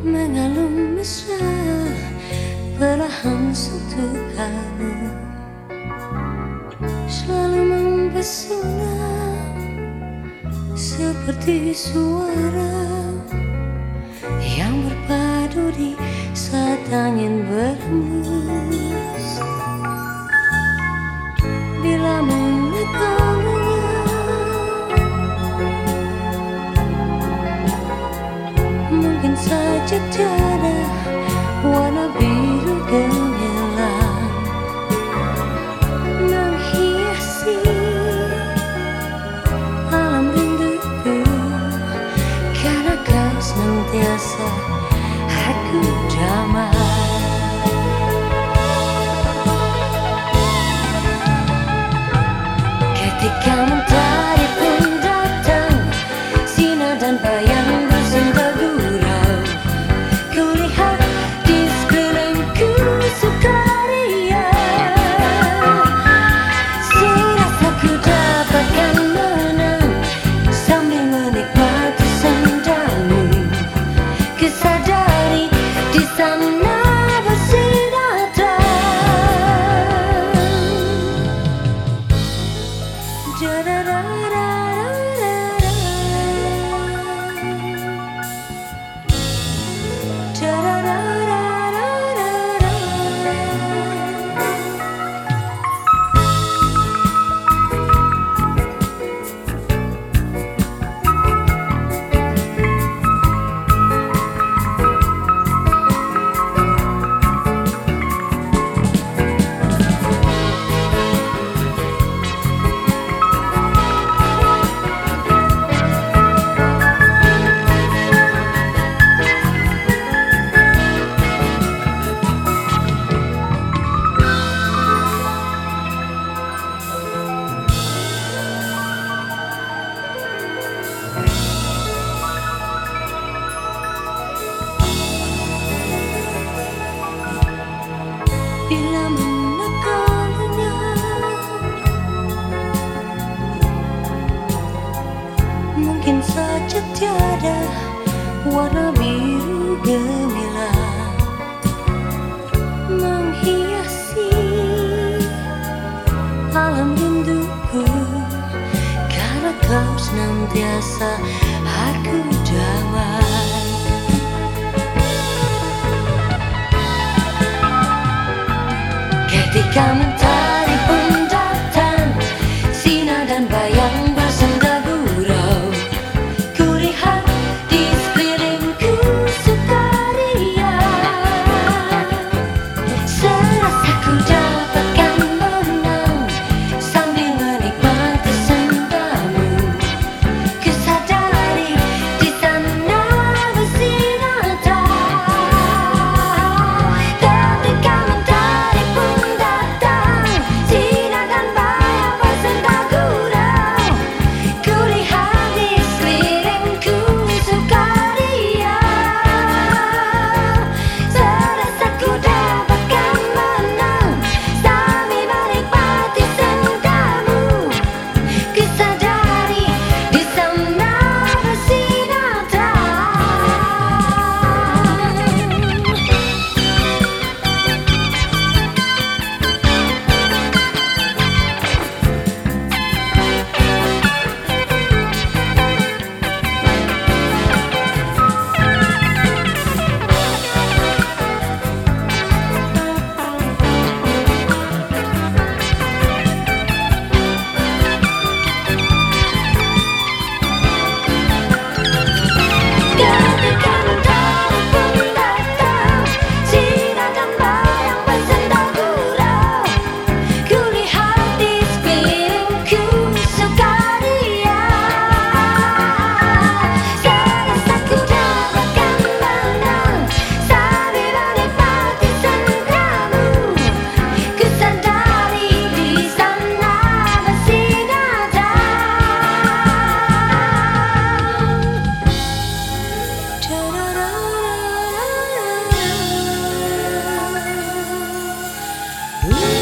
mengalun mesra perlahan satu kamu selalu mempesona seperti suara yang berpadu di saat angin berhembus. Tiada warna biru gemilang. Menghiasi alam rinduku karena kau senantiasa Ooh.